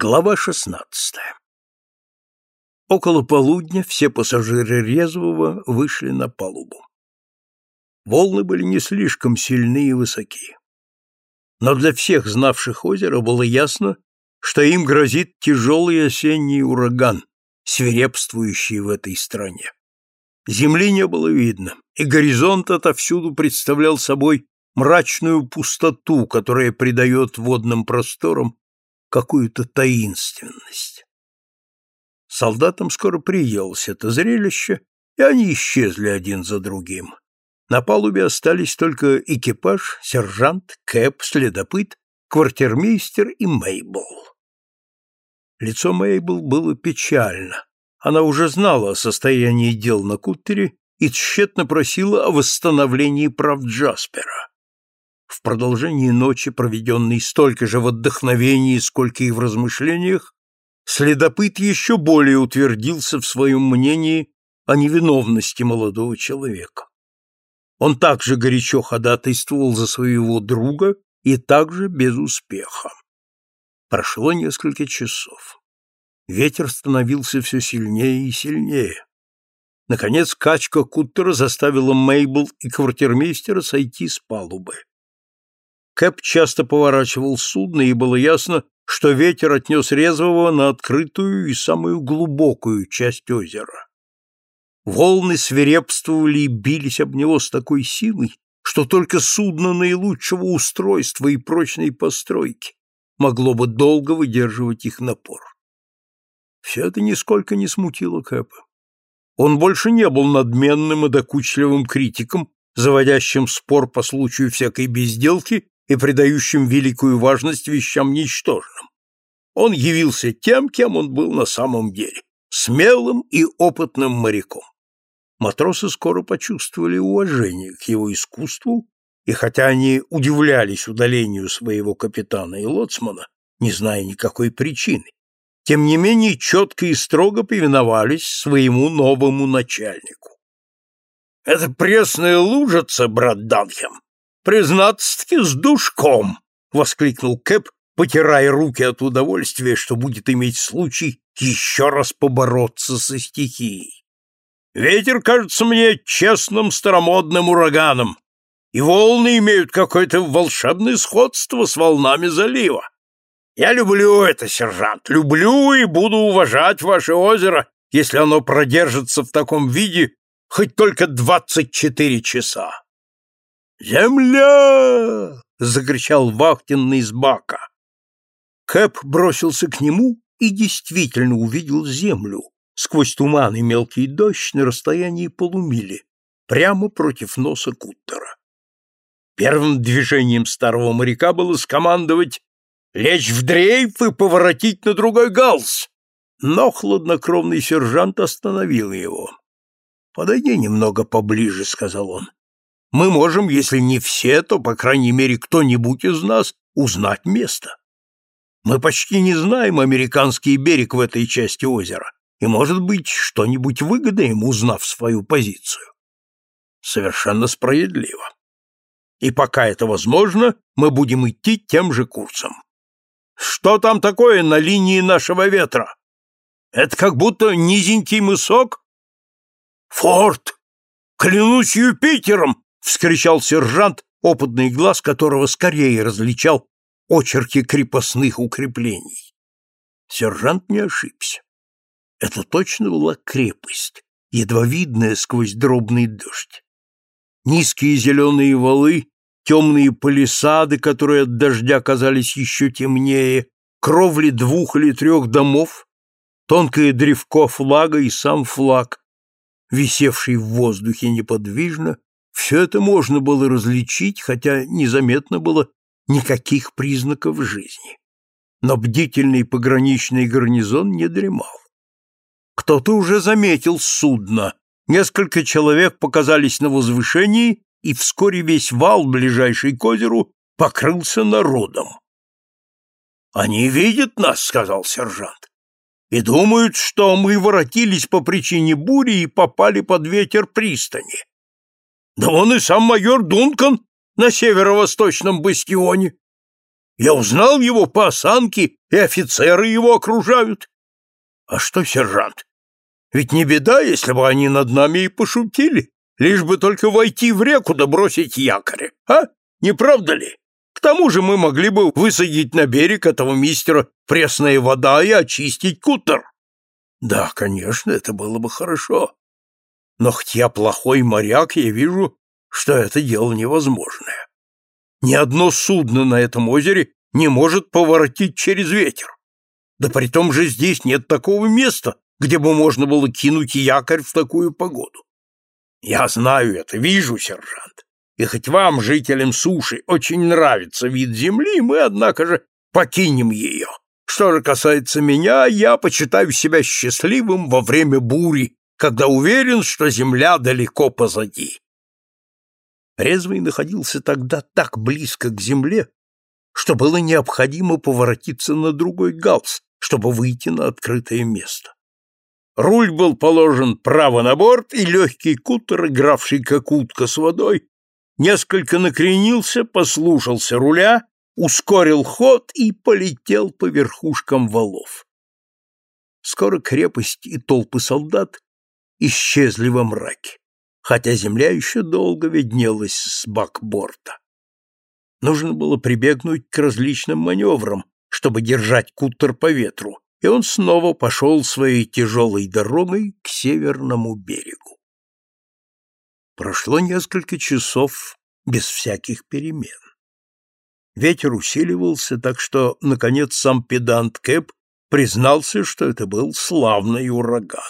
Глава шестнадцатая Около полудня все пассажиры резвого вышли на палубу. Волны были не слишком сильны и высоки. Но для всех знавших озеро было ясно, что им грозит тяжелый осенний ураган, свирепствующий в этой стране. Земли не было видно, и горизонт отовсюду представлял собой мрачную пустоту, которая придает водным просторам какую-то таинственность. Солдатам скоро приелось это зрелище, и они исчезли один за другим. На палубе остались только экипаж, сержант, Кэп, следопыт, квартирмейстер и Мейбл. Лицо Мейбл было печально. Она уже знала о состоянии дел на кутере и тщетно просила о восстановлении прав Джаспера. В продолжении ночи, проведенной столько же в отдохновении, сколько и в размышлениях, следопыт еще более утвердился в своем мнении о невиновности молодого человека. Он также горячо ходатайствовал за своего друга и также без успеха. Прошло несколько часов. Ветер становился все сильнее и сильнее. Наконец качка Куттера заставила Мейбл и квартирмейстера сойти с палубы. Кэп часто поворачивал судно, и было ясно, что ветер отнес резвого на открытую и самую глубокую часть озера. Волны свирепствовали и бились об него с такой силой, что только судно наилучшего устройства и прочной постройки могло бы долго выдерживать их напор. Все это нисколько не смутило Кэпа. Он больше не был надменным и докучливым критиком, заводящим спор по случаю всякой безделки и придающим великую важность вещам ничтожным. Он явился тем, кем он был на самом деле – смелым и опытным моряком. Матросы скоро почувствовали уважение к его искусству, и хотя они удивлялись удалению своего капитана и лоцмана, не зная никакой причины, тем не менее четко и строго повиновались своему новому начальнику. «Это пресная лужица, брат Данхем, признаться-таки с душком!» — воскликнул Кэп, потирая руки от удовольствия, что будет иметь случай еще раз побороться со стихией. «Ветер кажется мне честным старомодным ураганом, и волны имеют какое-то волшебное сходство с волнами залива. Я люблю это, сержант, люблю и буду уважать ваше озеро, если оно продержится в таком виде хоть только двадцать четыре часа. «Земля!» — закричал вахтенный из бака. Кэп бросился к нему и действительно увидел землю сквозь туман и мелкий дождь на расстоянии полумили, прямо против носа Куттера. Первым движением старого моряка было скомандовать «Лечь в дрейф и поворотить на другой галс!» Но хладнокровный сержант остановил его. «Подойди немного поближе», — сказал он мы можем, если не все, то, по крайней мере, кто-нибудь из нас узнать место. Мы почти не знаем американский берег в этой части озера, и, может быть, что-нибудь выгодаем, узнав свою позицию. Совершенно справедливо. И пока это возможно, мы будем идти тем же курсом. Что там такое на линии нашего ветра? Это как будто низенький мысок? Форт! Клянусь Юпитером, вскричал сержант, опытный глаз которого скорее различал очерки крепостных укреплений. Сержант не ошибся. Это точно была крепость, едва видная сквозь дробный дождь. Низкие зеленые валы, темные палисады, которые от дождя казались еще темнее, кровли двух или трех домов, тонкое древко флага и сам флаг, висевший в воздухе неподвижно, все это можно было различить, хотя незаметно было никаких признаков жизни. Но бдительный пограничный гарнизон не дремал. Кто-то уже заметил судно. Несколько человек показались на возвышении, и вскоре весь вал, ближайший к озеру, покрылся народом. «Они видят нас», — сказал сержант, — «и думают, что мы воротились по причине бури и попали под ветер пристани. Да он и сам майор Дункан на северо-восточном бастионе. Я узнал его по осанке и офицеры его окружают. А что, сержант? Ведь не беда, если бы они над нами и пошутили, лишь бы только войти в реку да бросить якоря, а? Не правда ли? К тому же мы могли бы высадить на берег этого мистера пресная вода и очистить кутер. Да, конечно, это было бы хорошо. Но хоть я плохой моряк, я вижу, что это дело невозможное. Ни одно судно на этом озере не может поворотить через ветер. Да при том же здесь нет такого места, где бы можно было кинуть якорь в такую погоду. Я знаю это, вижу, сержант. И хоть вам, жителям суши, очень нравится вид земли, мы, однако же, покинем ее. Что же касается меня, я почитаю себя счастливым во время бури, когда уверен, что земля далеко позади. Резвый находился тогда так близко к земле, что было необходимо поворотиться на другой галс, чтобы выйти на открытое место. Руль был положен право на борт, и легкий кутер, игравший как утка с водой, несколько накренился, послушался руля, ускорил ход и полетел по верхушкам валов. Скоро крепость и толпы солдат исчезли во мраке, хотя земля еще долго виднелась с бакборта. Нужно было прибегнуть к различным маневрам, чтобы держать кутер по ветру, и он снова пошел своей тяжелой дорогой к северному берегу. Прошло несколько часов без всяких перемен. Ветер усиливался, так что, наконец, сам педант Кэп признался, что это был славный ураган.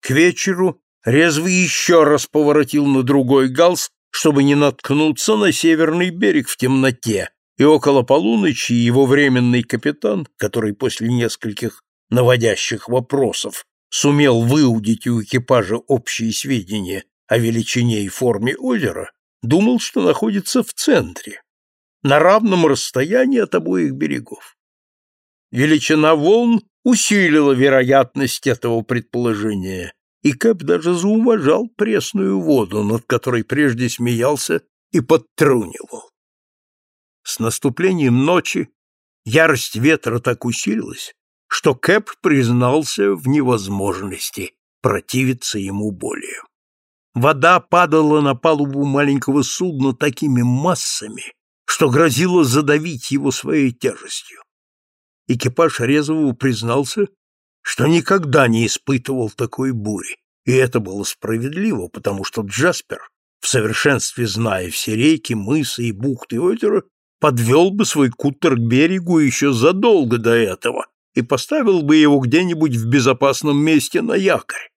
К вечеру резвый еще раз поворотил на другой галс, чтобы не наткнуться на северный берег в темноте, и около полуночи его временный капитан, который после нескольких наводящих вопросов сумел выудить у экипажа общие сведения о величине и форме озера, думал, что находится в центре, на равном расстоянии от обоих берегов. Величина волн усилила вероятность этого предположения, и Кэп даже зауважал пресную воду, над которой прежде смеялся и подтрунивал. С наступлением ночи ярость ветра так усилилась, что Кэп признался в невозможности противиться ему более. Вода падала на палубу маленького судна такими массами, что грозило задавить его своей тяжестью. Экипаж Резового признался, что никогда не испытывал такой бури, и это было справедливо, потому что Джаспер, в совершенстве зная все реки, мысы и бухты озера, подвел бы свой кутер к берегу еще задолго до этого и поставил бы его где-нибудь в безопасном месте на якорь.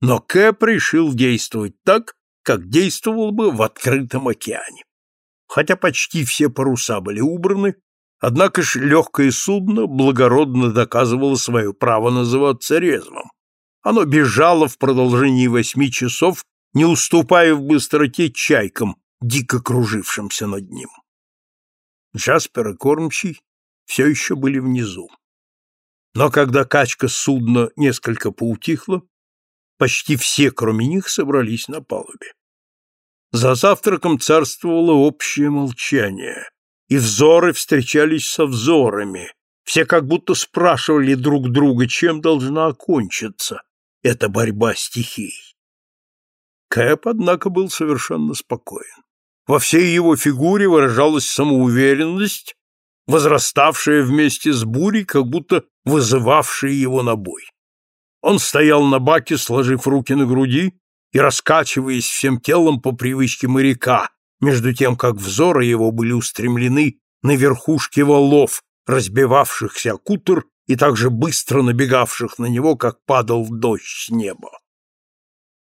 Но Кэп решил действовать так, как действовал бы в открытом океане. Хотя почти все паруса были убраны, однако ж легкое судно благородно доказывало свое право называться резвым. Оно бежало в продолжении восьми часов, не уступая в быстроте чайкам, дико кружившимся над ним. Джаспер и Кормчий все еще были внизу. Но когда качка судна несколько поутихла, почти все, кроме них, собрались на палубе. За завтраком царствовало общее молчание, и взоры встречались со взорами. Все как будто спрашивали друг друга, чем должна окончиться эта борьба стихий. Кэп, однако, был совершенно спокоен. Во всей его фигуре выражалась самоуверенность, возраставшая вместе с бурей, как будто вызывавшая его на бой. Он стоял на баке, сложив руки на груди и раскачиваясь всем телом по привычке моряка, между тем, как взоры его были устремлены на верхушки валов, разбивавшихся кутер и так же быстро набегавших на него, как падал дождь с неба.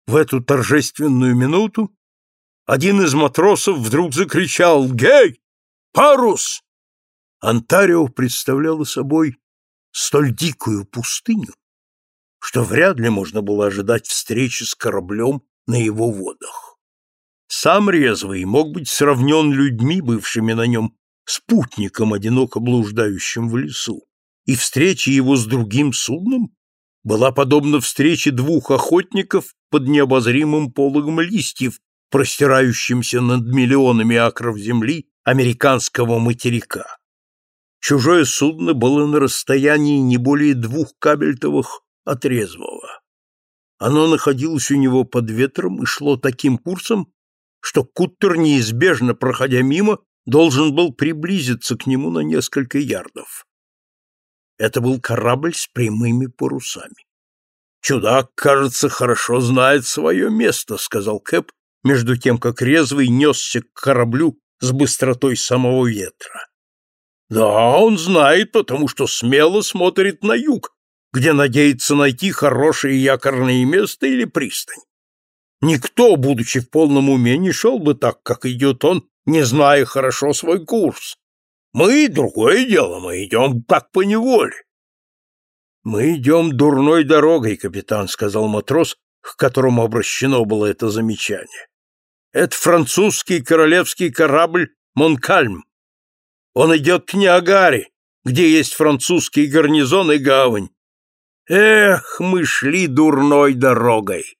В эту торжественную минуту один из матросов вдруг закричал «Гей! Парус!» Онтарио представляла собой столь дикую пустыню, что вряд ли можно было ожидать встречи с кораблем на его водах. Сам резвый мог быть сравнен людьми, бывшими на нем, спутником, одиноко блуждающим в лесу, и встреча его с другим судном была подобна встрече двух охотников под необозримым пологом листьев, простирающимся над миллионами акров земли американского материка. Чужое судно было на расстоянии не более двух кабельтовых от резвого. Оно находилось у него под ветром и шло таким курсом, что Куттер, неизбежно проходя мимо, должен был приблизиться к нему на несколько ярдов. Это был корабль с прямыми парусами. «Чудак, кажется, хорошо знает свое место», — сказал Кэп, между тем, как резвый несся к кораблю с быстротой самого ветра. «Да, он знает, потому что смело смотрит на юг, где надеется найти хорошее якорное место или пристань. Никто, будучи в полном уме, не шел бы так, как идет он, не зная хорошо свой курс. Мы — другое дело, мы идем как по неволе. — Мы идем дурной дорогой, капитан, — сказал матрос, к которому обращено было это замечание. — Это французский королевский корабль «Монкальм». Он идет к Ниагаре, где есть французский гарнизон и гавань. Эх, мы шли дурной дорогой.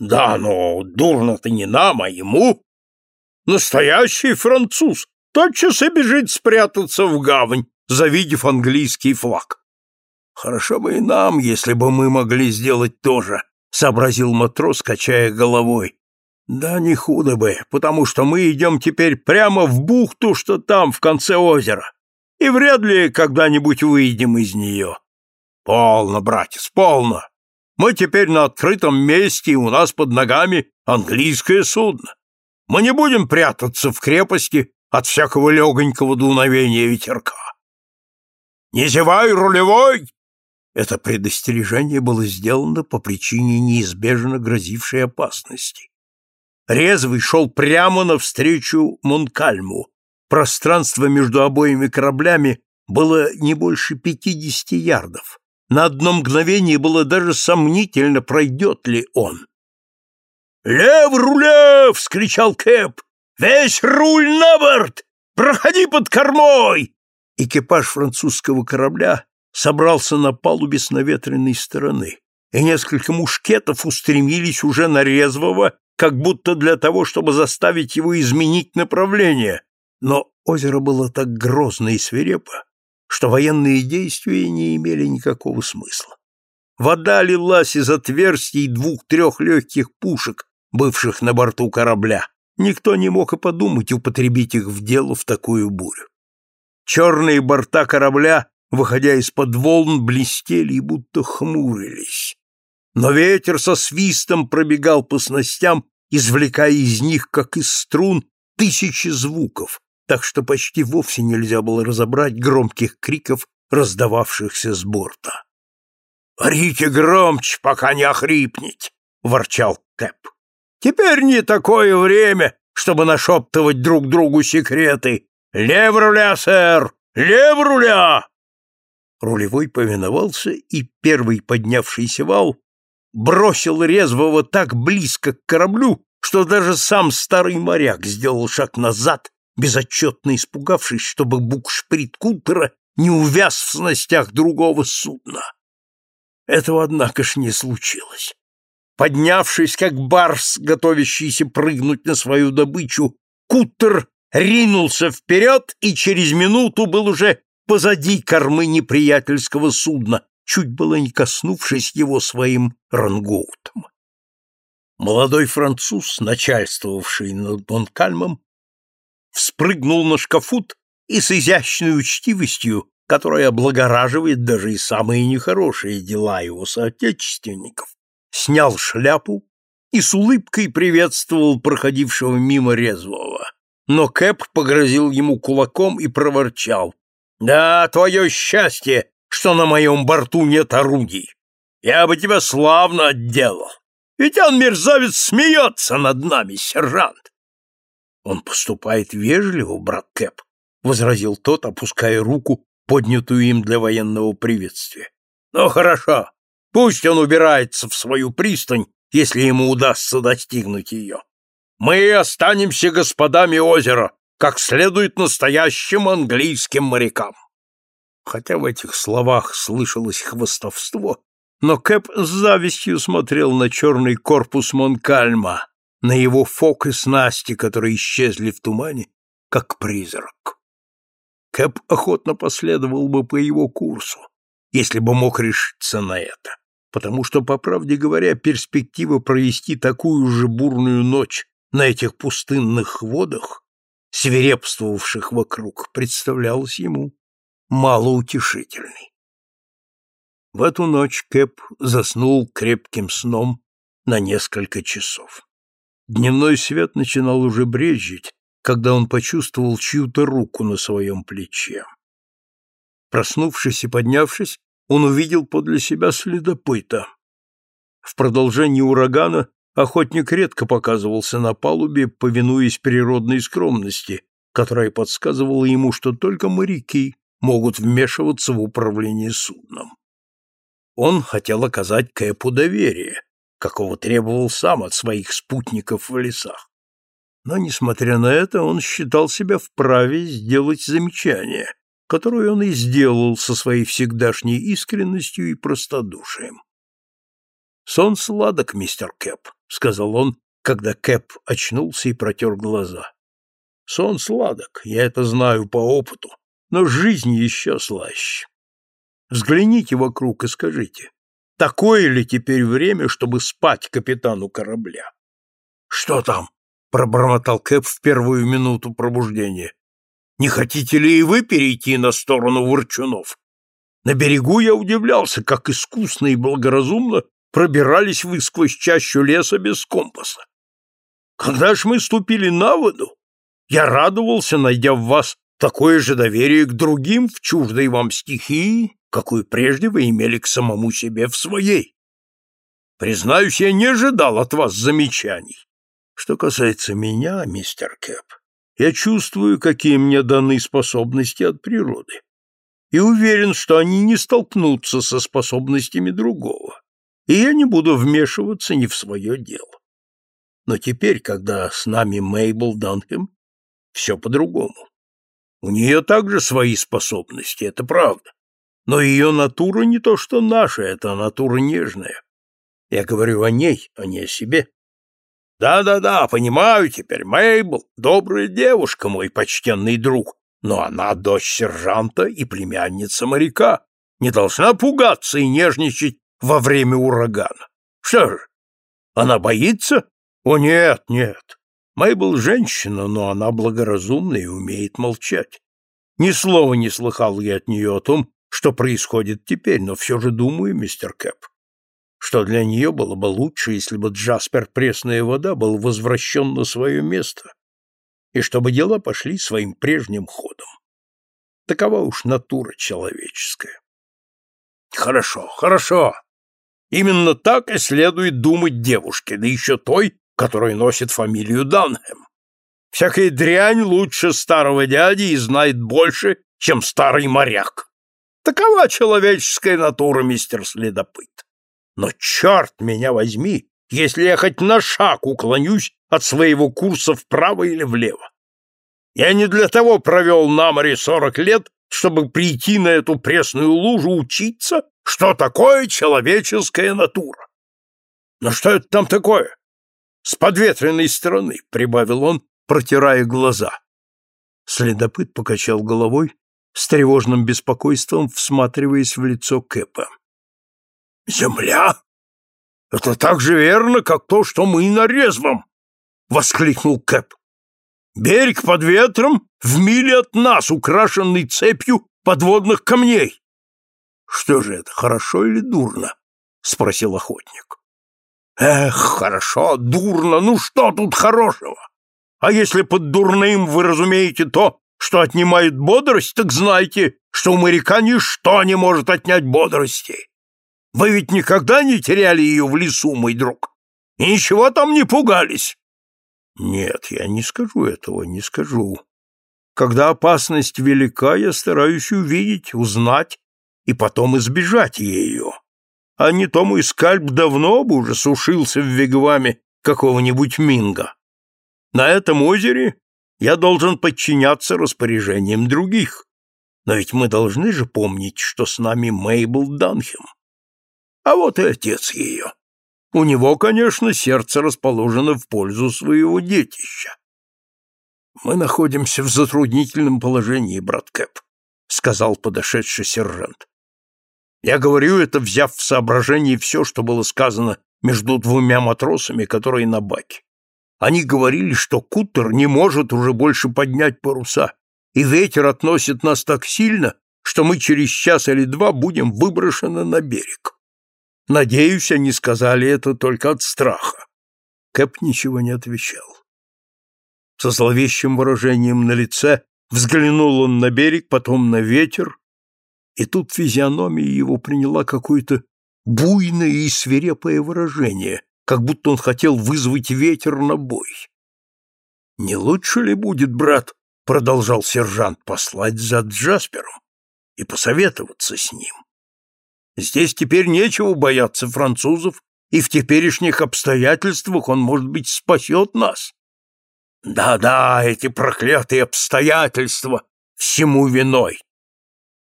Да, но дурно-то не нам, а ему. Настоящий француз тотчас и бежит спрятаться в гавань, завидев английский флаг. Хорошо бы и нам, если бы мы могли сделать то же, сообразил матрос, качая головой. Да не худо бы, потому что мы идем теперь прямо в бухту, что там, в конце озера, и вряд ли когда-нибудь выйдем из нее. Полно, братец, полно. Мы теперь на открытом месте, и у нас под ногами английское судно. Мы не будем прятаться в крепости от всякого легонького дуновения ветерка. «Не зевай, рулевой!» Это предостережение было сделано по причине неизбежно грозившей опасности. Резвый шел прямо навстречу Монкальму. Пространство между обоими кораблями было не больше пятидесяти ярдов. На одно мгновение было даже сомнительно, пройдет ли он. «Лев руля!» — вскричал Кэп. «Весь руль на борт! Проходи под кормой!» Экипаж французского корабля собрался на палубе с наветренной стороны, и несколько мушкетов устремились уже на резвого, как будто для того, чтобы заставить его изменить направление. Но озеро было так грозно и свирепо, что военные действия не имели никакого смысла. Вода лилась из отверстий двух-трех легких пушек, бывших на борту корабля. Никто не мог и подумать употребить их в дело в такую бурю. Черные борта корабля, выходя из-под волн, блестели и будто хмурились. Но ветер со свистом пробегал по снастям, извлекая из них, как из струн, тысячи звуков, так что почти вовсе нельзя было разобрать громких криков, раздававшихся с борта. «Орите громче, пока не охрипнете!» — ворчал Кэп. «Теперь не такое время, чтобы нашептывать друг другу секреты. Лев руля, сэр! Лев руля!» Рулевой повиновался, и первый поднявшийся вал бросил резвого так близко к кораблю, что даже сам старый моряк сделал шаг назад безотчетно испугавшись, чтобы букшприт Купера не увяз в снастях другого судна. Этого, однако ж, не случилось. Поднявшись, как барс, готовящийся прыгнуть на свою добычу, Куттер ринулся вперед и через минуту был уже позади кормы неприятельского судна, чуть было не коснувшись его своим рангоутом. Молодой француз, начальствовавший над Монкальмом, вспрыгнул на шкафут и с изящной учтивостью, которая облагораживает даже и самые нехорошие дела его соотечественников, снял шляпу и с улыбкой приветствовал проходившего мимо резвого. Но Кэп погрозил ему кулаком и проворчал. «Да, твое счастье, что на моем борту нет орудий. Я бы тебя славно отделал. Ведь он, мерзавец, смеется над нами, сержант. Он поступает вежливо, брат Кэп, возразил тот, опуская руку, поднятую им для военного приветствия. Ну хорошо, пусть он убирается в свою пристань, если ему удастся достигнуть ее. Мы останемся господами озера, как следует настоящим английским морякам. Хотя в этих словах слышалось хвостовство, но Кэп с завистью смотрел на черный корпус Монкальма, на его фок и снасти, которые исчезли в тумане, как призрак. Кэп охотно последовал бы по его курсу, если бы мог решиться на это, потому что, по правде говоря, перспектива провести такую же бурную ночь на этих пустынных водах, свирепствовавших вокруг, представлялась ему малоутешительной. В эту ночь Кэп заснул крепким сном на несколько часов. Дневной свет начинал уже брезжить, когда он почувствовал чью-то руку на своем плече. Проснувшись и поднявшись, он увидел подле себя следопыта. В продолжении урагана охотник редко показывался на палубе, повинуясь природной скромности, которая подсказывала ему, что только моряки могут вмешиваться в управление судном. Он хотел оказать Кэпу доверие, какого требовал сам от своих спутников в лесах. Но, несмотря на это, он считал себя вправе сделать замечание, которое он и сделал со своей всегдашней искренностью и простодушием. «Сон сладок, мистер Кэп», — сказал он, когда Кэп очнулся и протер глаза. «Сон сладок, я это знаю по опыту, но жизнь еще слаще. Взгляните вокруг и скажите, такое ли теперь время, чтобы спать капитану корабля?» «Что там?» пробормотал Кэп в первую минуту пробуждения. Не хотите ли и вы перейти на сторону ворчунов? На берегу я удивлялся, как искусно и благоразумно пробирались вы сквозь чащу леса без компаса. Когда ж мы ступили на воду, я радовался, найдя в вас такое же доверие к другим в чуждой вам стихии, какую прежде вы имели к самому себе в своей. Признаюсь, я не ожидал от вас замечаний. Что касается меня, мистер Кэп, я чувствую, какие мне даны способности от природы, и уверен, что они не столкнутся со способностями другого, и я не буду вмешиваться ни в свое дело. Но теперь, когда с нами Мейбл Данхэм, все по-другому. У нее также свои способности, это правда. Но ее натура не то, что наша, это натура нежная. Я говорю о ней, а не о себе. Да-да-да, понимаю теперь, Мейбл, добрая девушка, мой почтенный друг, но она дочь сержанта и племянница моряка, не должна пугаться и нежничать во время урагана. Что же, она боится? О, нет, нет. Мейбл женщина, но она благоразумна и умеет молчать. Ни слова не слыхал я от нее о том, что происходит теперь, но все же думаю, мистер Кэп, что для нее было бы лучше, если бы Джаспер Пресная вода был возвращен на свое место, и чтобы дела пошли своим прежним ходом. Такова уж натура человеческая. Хорошо, хорошо. Именно так и следует думать девушке, да еще той, которая носит фамилию Данхэм. Всякая дрянь лучше старого дяди и знает больше, чем старый моряк. Такова человеческая натура, мистер следопыт. Но черт меня возьми, если я хоть на шаг уклонюсь от своего курса вправо или влево. Я не для того провел на море сорок лет, чтобы прийти на эту пресную лужу учиться, что такое человеческая натура. Но что это там такое? С подветренной стороны, — прибавил он, протирая глаза. Следопыт покачал головой, с тревожным беспокойством всматриваясь в лицо Кэпа. Земля? Это так же верно, как то, что мы на резвом, воскликнул Кэп. Берег под ветром в миле от нас, украшенный цепью подводных камней. Что же это, хорошо или дурно? спросил охотник. Эх, хорошо, дурно, ну что тут хорошего? А если под дурным вы разумеете то, что отнимает бодрость, так знайте, что у моряка ничто не может отнять бодрости. Вы ведь никогда не теряли ее в лесу, мой друг? И ничего там не пугались? Нет, я не скажу этого, не скажу. Когда опасность велика, я стараюсь увидеть, узнать и потом избежать ее. А не то мой скальп давно бы уже сушился в вигваме какого-нибудь минга. На этом озере я должен подчиняться распоряжениям других. Но ведь мы должны же помнить, что с нами Мейбл Данхем. А вот и отец ее. У него, конечно, сердце расположено в пользу своего детища. Мы находимся в затруднительном положении, брат Кэп. сказал подошедший сержант. Я говорю это, взяв в соображение все, что было сказано между двумя матросами, которые на баке. Они говорили, что кутер не может уже больше поднять паруса, и ветер относит нас так сильно, что мы через час или два будем выброшены на берег. Надеюсь, они сказали это только от страха. Кэп ничего не отвечал. Со зловещим выражением на лице взглянул он на берег, потом на ветер, и тут физиономия его приняла какое-то буйное и свирепое выражение, как будто он хотел вызвать ветер на бой. «Не лучше ли будет, брат, — продолжал сержант, — послать за Джаспером и посоветоваться с ним? Здесь теперь нечего бояться французов, и в теперешних обстоятельствах он, может быть, спасет нас. Да-да, эти проклятые обстоятельства всему виной.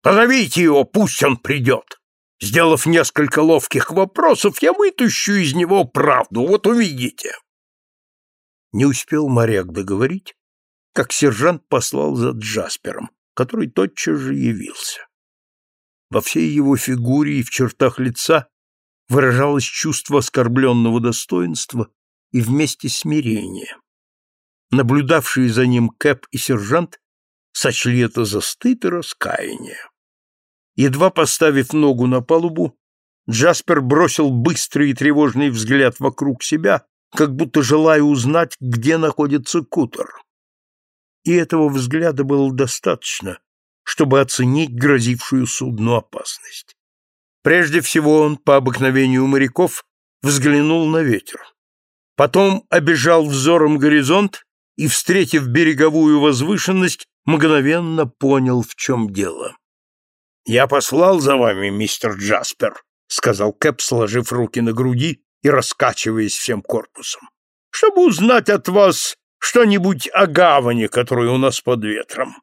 Позовите его, пусть он придет. Сделав несколько ловких вопросов, я вытащу из него правду, вот увидите. Не успел моряк договорить, как сержант послал за Джаспером, который тотчас же явился. Во всей его фигуре и в чертах лица выражалось чувство оскорбленного достоинства и вместе смирения. Наблюдавшие за ним Кэп и сержант сочли это за стыд и раскаяние. Едва поставив ногу на палубу, Джаспер бросил быстрый и тревожный взгляд вокруг себя, как будто желая узнать, где находится кутер. И этого взгляда было достаточно, чтобы оценить грозившую судну опасность. Прежде всего он, по обыкновению моряков, взглянул на ветер. Потом обежал взором горизонт и, встретив береговую возвышенность, мгновенно понял, в чем дело. «Я послал за вами, мистер Джаспер», — сказал Кэп, сложив руки на груди и раскачиваясь всем корпусом, «чтобы узнать от вас что-нибудь о гавани, которая у нас под ветром.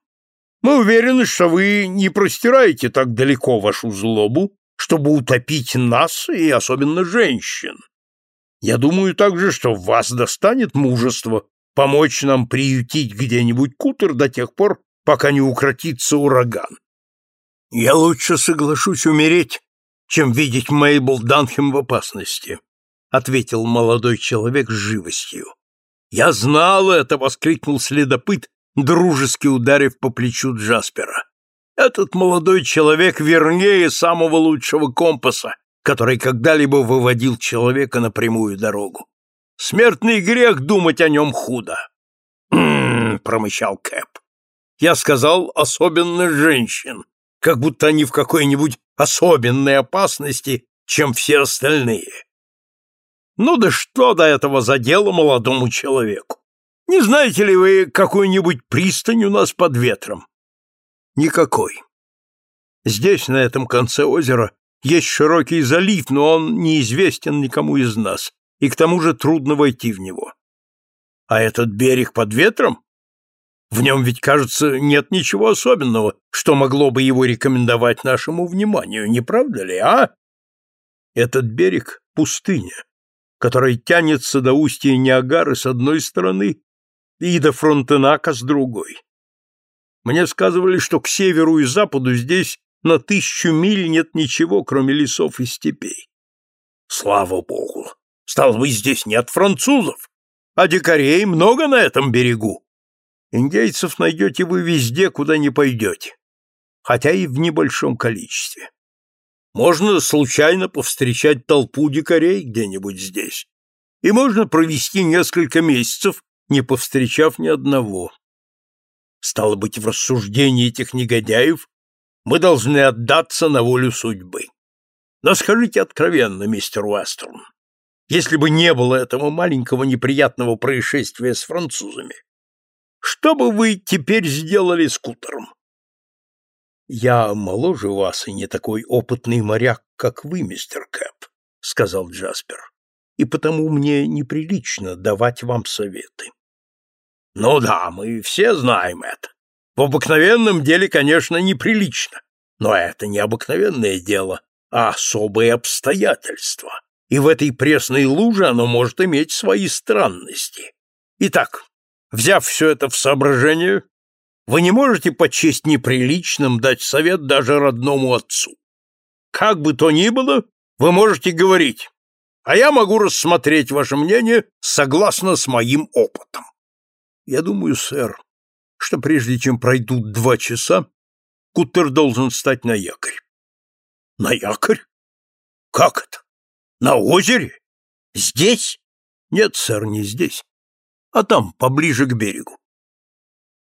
Мы уверены, что вы не простираете так далеко вашу злобу, чтобы утопить нас и особенно женщин. Я думаю также, что вас достанет мужество помочь нам приютить где-нибудь кутер до тех пор, пока не укротится ураган. Я лучше соглашусь умереть, чем видеть Мейбл Данхем в опасности, ответил молодой человек с живостью. Я знал это, воскликнул следопыт, дружески ударив по плечу Джаспера. Этот молодой человек вернее самого лучшего компаса, который когда-либо выводил человека на прямую дорогу. Смертный грех думать о нем худо. «М-м-м», промычал Кэп. Я сказал, особенно женщин как будто они в какой-нибудь особенной опасности, чем все остальные. Ну да что до этого за дело молодому человеку? Не знаете ли вы какую-нибудь пристань у нас под ветром? Никакой. Здесь, на этом конце озера, есть широкий залив, но он неизвестен никому из нас, и к тому же трудно войти в него. А этот берег под ветром? В нем ведь, кажется, нет ничего особенного, что могло бы его рекомендовать нашему вниманию, не правда ли, а? Этот берег — пустыня, которая тянется до устья Ниагары с одной стороны и до Фронтенака с другой. Мне сказывали, что к северу и западу здесь на тысячу миль нет ничего, кроме лесов и степей. Слава богу! Стало быть, здесь нет французов, а дикарей много на этом берегу. Индейцев найдете вы везде, куда не пойдете, хотя и в небольшом количестве. Можно случайно повстречать толпу дикарей где-нибудь здесь, и можно провести несколько месяцев, не повстречав ни одного. Стало быть, в рассуждении этих негодяев мы должны отдаться на волю судьбы. Но скажите откровенно, мистер Уэстерн, если бы не было этого маленького неприятного происшествия с французами, что бы вы теперь сделали с кутером? Я моложе вас и не такой опытный моряк, как вы, мистер Кэп, сказал Джаспер. И потому мне неприлично давать вам советы. Ну да, мы все знаем это. В обыкновенном деле, конечно, неприлично, но это не обыкновенное дело, а особые обстоятельства. И в этой пресной луже оно может иметь свои странности. Итак, Взяв все это в соображение, Вы не можете почесть неприличным дать совет даже родному отцу. Как бы то ни было, вы можете говорить, а я могу рассмотреть ваше мнение согласно с моим опытом. Я думаю, сэр, что прежде чем пройдут два часа, Куттер должен стать на якорь. На якорь? Как это? На озере? Здесь? Нет, сэр, не здесь. А там, поближе к берегу.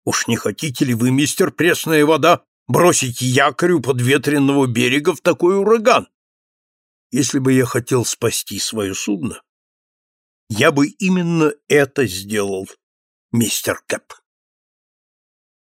Уж не хотите ли вы, мистер Пресная вода, бросить якорь у подветренного берега в такой ураган? Если бы я хотел спасти свое судно, я бы именно это сделал, мистер Кэп.